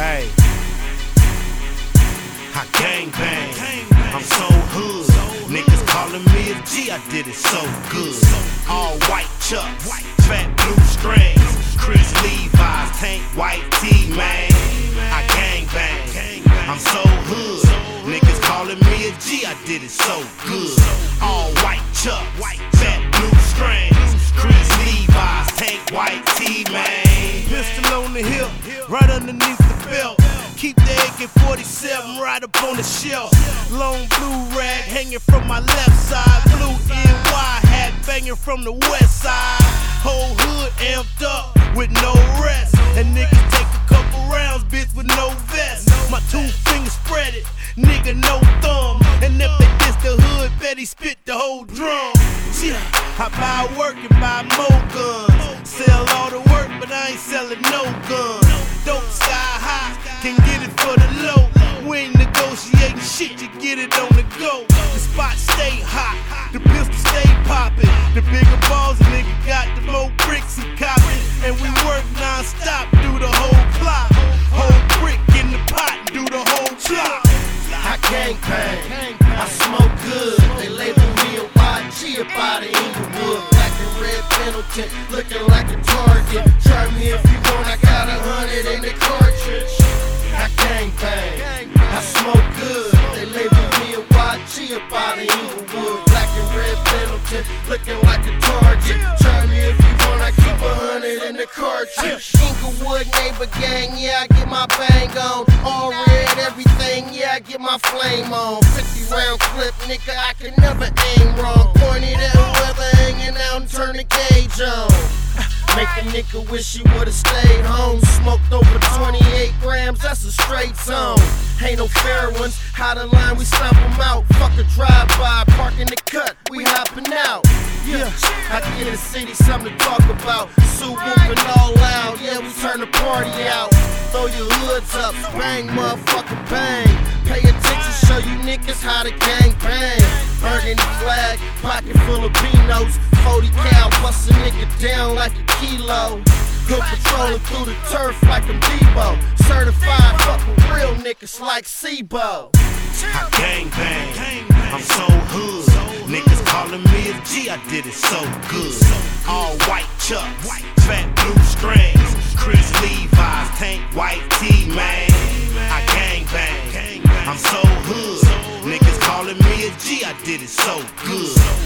Hey. I gang bang. I'm so hood. Niggas calling me a G. I did it so good. All white chucks, fat blue strings. Chris Levi's, tank white tee, man. I gang bang. I'm so hood. Niggas calling me a G. I did it so good. All white chucks, fat blue strings. Chris Levi's, tank white tee, man. Pistol on the hip, right underneath. Keep the AK-47 right up on the shelf. Long blue rag hanging from my left side. Blue NY hat banging from the west side. Whole hood amped up with no rest. And niggas take a couple rounds, bitch, with no vest. My two fingers spread it, nigga, no thumb. And if they diss the hood, bet he spit the whole drum. Yeah, I buy work and buy more guns. Sell all the work, but I ain't selling no guns. Dope high, can get it for the low. We ain't negotiating shit, you get it on the go. The spot stay hot, the pistol stay popping. The bigger balls, nigga got the more bricks he copping. And we work non-stop, do the whole plot. Whole brick in the pot, do the whole plot. I gang bang, I smoke good. They label me a YG up out of Inglewood. Black and red Pendleton, looking like a cartridge. Inglewood neighbor gang, yeah, I get my bang on. All red, everything, yeah, I get my flame on. 50 round clip, nigga, I can never aim wrong. Point it at whoever hanging out and turn the gauge on. Make a nigga wish he would've stayed home. Smoked over 28 grams, that's a straight zone. Ain't no fair ones. How the line, we stomp 'em out. Fuck a drive by, park in the cut, we. Yeah, I give the city something to talk about. Sue whooping all loud, yeah, we turn the party out. Throw your hoods up, bang, motherfucker, bang. Pay attention, show you niggas how to gang bang. Burgundy flag, pocket full of beanos. 40 cal, bust a nigga down like a kilo. Good patrolling through the turf like I'm Debo. Certified fucking real niggas like Sebo. I gang bang. I'm so hood. Calling me a G. I did it so good. All white chucks, fat blue strings. Chris Levi's, tank white tee, man. I gang bang. I'm so hood. Niggas calling me a G. I did it so good.